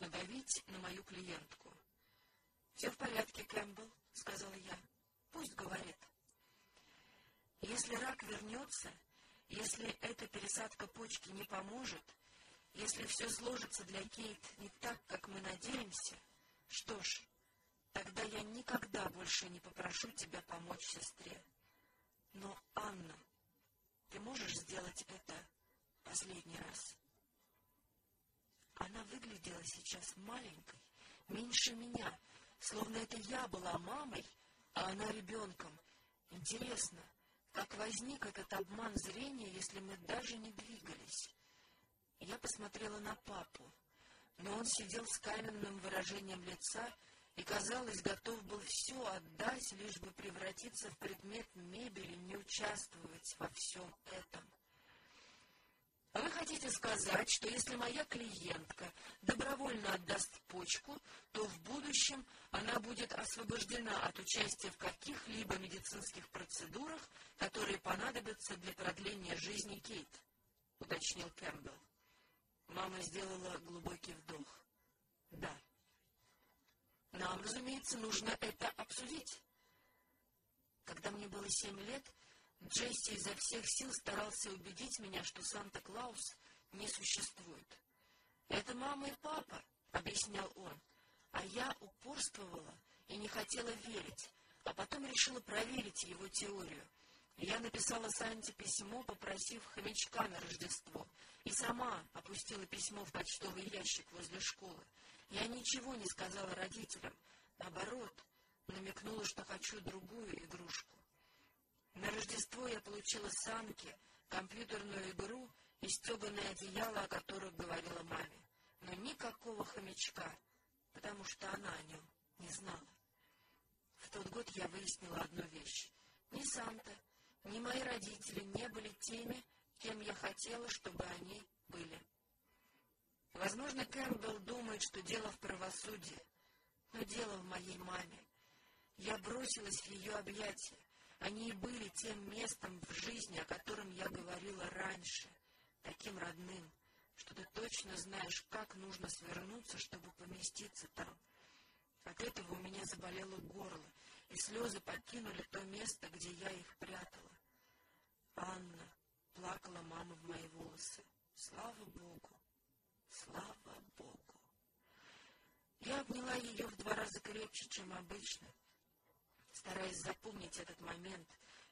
нужно на мою клиентку. — Все в порядке, Кэмпбелл, — сказала я. — Пусть говорит. Если рак вернется, если эта пересадка почки не поможет, если все сложится для Кейт не так, как мы надеемся, что ж, тогда я никогда больше не попрошу тебя помочь сестре. Но, Анна, ты можешь сделать это последний раз? Она выглядела сейчас маленькой, меньше меня, словно это я была мамой, а она ребенком. Интересно, как возник этот обман зрения, если мы даже не двигались? Я посмотрела на папу, но он сидел с каменным выражением лица и, казалось, готов был все отдать, лишь бы превратиться в предмет мебели, не участвовать во всем этом. Вы хотите сказать, что если моя клиентка добровольно отдаст почку, то в будущем она будет освобождена от участия в каких-либо медицинских процедурах, которые понадобятся для продления жизни Кейт? — уточнил Кэмпбелл. Мама сделала глубокий вдох. — Да. Нам, разумеется, нужно это обсудить. Когда мне было семь лет, Джесси изо всех сил старался убедить меня, что Санта-Клаус не существует. «Это мама и папа», — объяснял он, а я упорствовала и не хотела верить, а потом решила проверить его теорию. Я написала Санте письмо, попросив хомячка на Рождество, и сама опустила письмо в почтовый ящик возле школы. Я ничего не сказала родителям, наоборот, намекнула, что хочу другую игрушку. На Рождество я получила санки, компьютерную игру и стеганое одеяло, о которых говорила маме. Но никакого хомячка, потому что она о нем не знала. В тот год я выяснила одну вещь. Ни Санта, ни мои родители не были теми, кем я хотела, чтобы они были. Возможно, Кэмпбелл думает, что дело в правосудии, но дело в моей маме. Я бросилась в ее объятия. Они были тем местом в жизни, о котором я говорила раньше, таким родным, что ты точно знаешь, как нужно свернуться, чтобы поместиться там. От этого у меня заболело горло, и слезы покинули то место, где я их прятала. Анна, плакала мама в мои волосы. Слава Богу! Слава Богу! Я обняла ее в два раза крепче, чем обычно, стараясь запомнить этот момент,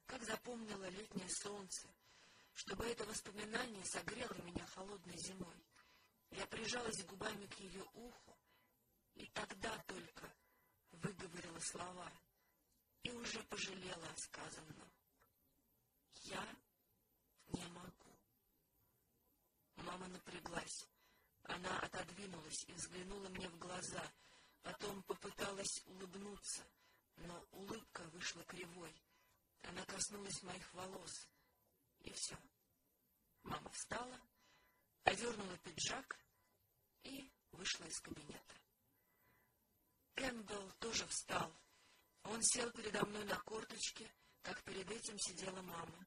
как запомнила летнее солнце, чтобы это воспоминание согрело меня холодной зимой. Я прижалась губами к ее уху, и тогда только выговорила слова и уже пожалела о сказанном. Я не могу. Мама напряглась. Она отодвинулась и взглянула мне в глаза, потом попыталась улыбнуться — но улыбка вышла кривой. Она коснулась моих волос, и все. Мама встала, одернула пиджак и вышла из кабинета. Кэмпбелл тоже встал. Он сел передо мной на корточке, как перед этим сидела мама.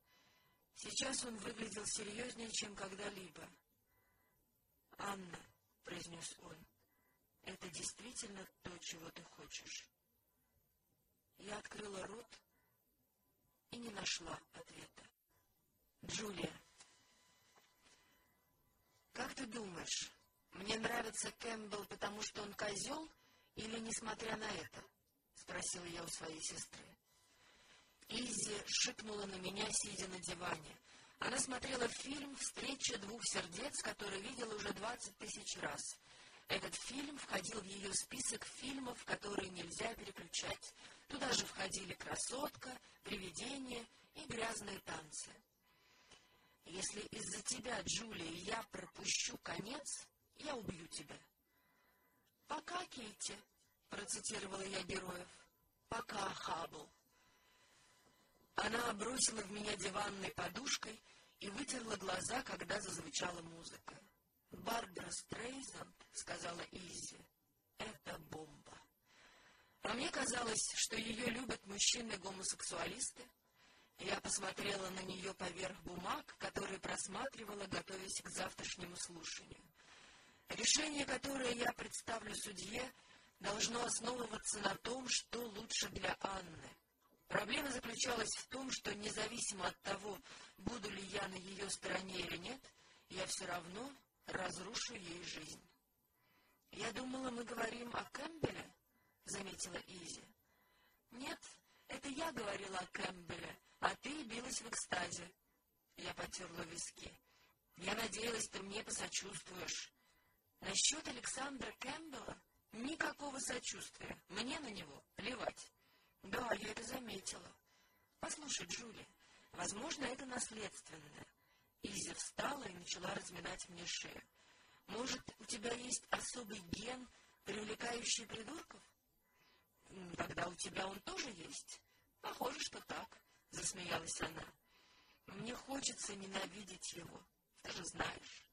Сейчас он выглядел серьезнее, чем когда-либо. «Анна», — произнес он, — «это действительно то, чего ты хочешь?» Я открыла рот и не нашла ответа. Джулия, как ты думаешь, мне нравится Кэмпбелл, потому что он козел, или несмотря на это? Спросила я у своей сестры. Изи шикнула на меня, сидя на диване. Она смотрела фильм «Встреча двух сердец», который видела уже двадцать тысяч раз. Этот фильм входил в ее список фильмов, которые нельзя переключать. Туда же входили «Красотка», «Привидение» и «Грязные танцы». «Если из-за тебя, Джулия, я пропущу конец, я убью тебя». «Пока, Кейти», — процитировала я героев. «Пока, Хаббл». Она бросила в меня диванной подушкой и вытерла глаза, когда зазвучала музыка. «Барбара Стрейзанд», — сказала Изи, — «это бомба». А мне казалось, что ее любят мужчины-гомосексуалисты. Я посмотрела на нее поверх бумаг, которые просматривала, готовясь к завтрашнему слушанию. Решение, которое я представлю судье, должно основываться на том, что лучше для Анны. Проблема заключалась в том, что независимо от того, буду ли я на ее стороне или нет, я все равно разрушу ей жизнь. — Я думала, мы говорим о Кэмпбеле, — заметила Изи. — Нет, это я говорила о Кэмпбеле, а ты билась в экстазе. Я потерла виски. Я надеялась, ты мне посочувствуешь. Насчет Александра Кэмпбелла никакого сочувствия. Мне на него плевать. Да, я это заметила. Послушай, Джули, возможно, это наследственное. Изи встала и начала разминать мне шею. Может, у тебя есть особый ген, привлекающий придурков? Тогда у тебя он тоже есть. Похоже, что так, засмеялась она. Мне хочется ненавидеть его, ты же знаешь.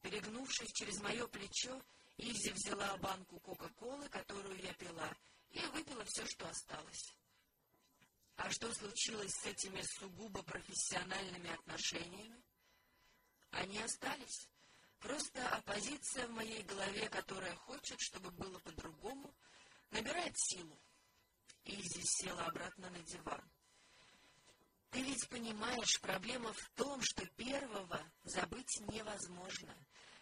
Перегнувшись через мое плечо, Изи взяла банку Кока-Колы, которую я пила, и выпила все, что осталось. А что случилось с этими сугубо профессиональными отношениями? Они остались. Просто оппозиция в моей голове, которая хочет, чтобы было по-другому, набирает силу. Изи села обратно на диван. Ты ведь понимаешь, проблема в том, что первого забыть невозможно.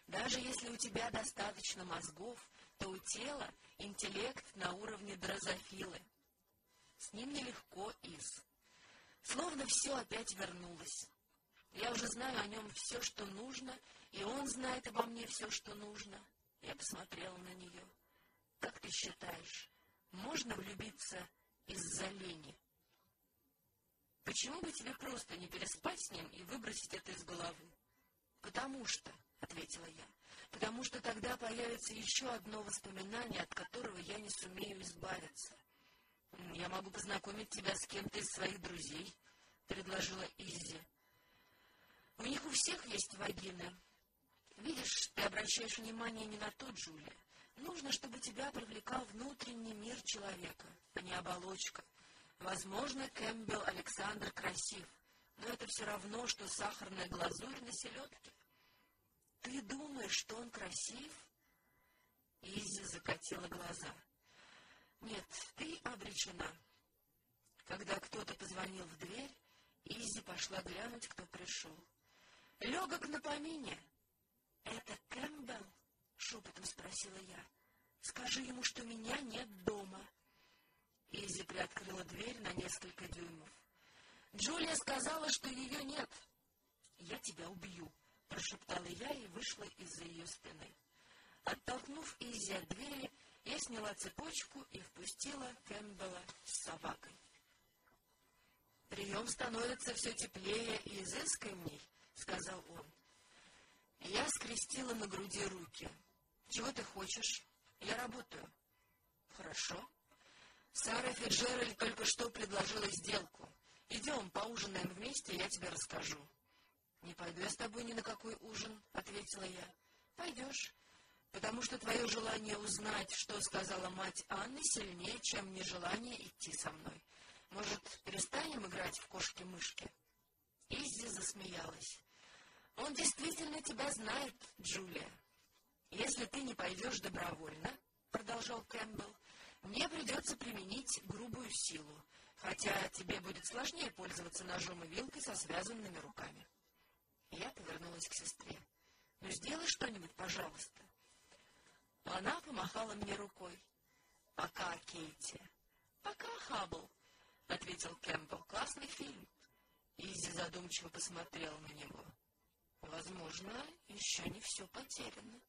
Даже если у тебя достаточно мозгов, то у тела интеллект на уровне дрозофилы. С ним нелегко, Из. Словно все опять вернулось. Я уже знаю о нем все, что нужно, и он знает обо мне все, что нужно. Я посмотрела на нее. Как ты считаешь, можно влюбиться из-за лени? Почему бы тебе просто не переспать с ним и выбросить это из головы? Потому что, — ответила я, — потому что тогда появится еще одно воспоминание, от которого я не сумею избавиться. Я могу познакомить тебя с кем-то из своих друзей, — предложила Изи. У них у всех есть вагины. Видишь, ты обращаешь внимание не на то, Джулия. Нужно, чтобы тебя привлекал внутренний мир человека, а не оболочка. Возможно, Кэмпбелл Александр красив, но это все равно, что сахарная глазурь на селедке. Ты думаешь, что он красив? Изи закатила глаза. Нет, ты обречена. Когда кто-то позвонил в дверь, Изи пошла глянуть, кто пришел. Легок на помине. Это Кэмпбелл? Шепотом спросила я. Скажи ему, что меня нет дома. Изи приоткрыла дверь на несколько дюймов. Джулия сказала, что ее нет. Я тебя убью, прошептала я и вышла из-за ее спины. Оттолкнув Изи от двери, я сняла цепочку и впустила Кэмпбелла с собакой. Прием становится все теплее и изысканней, сказал он. Я скрестила на груди руки. Чего ты хочешь? Я работаю. Хорошо. Сара Фиджеральд только что предложила сделку. Идем, поужинаем вместе, я тебе расскажу. Не пойду я с тобой ни на какой ужин, ответила я. Пойдешь, потому что твое желание узнать, что сказала мать Анны, сильнее, чем нежелание идти со мной. Может, перестанем играть в кошки-мышки? Иззи засмеялась. Он действительно тебя знает, Джулия. Если ты не пойдешь добровольно, продолжал Кэмпбелл, мне придется применить грубую силу, хотя тебе будет сложнее пользоваться ножом и вилкой со связанными руками. Я повернулась к сестре. Ну, сделай что-нибудь, пожалуйста. Она помахала мне рукой. Пока, Кейти. Пока, Хаббл, ответил Кэмпбелл. Классный фильм. Изи задумчиво посмотрела на него. Возможно, еще не все потеряно.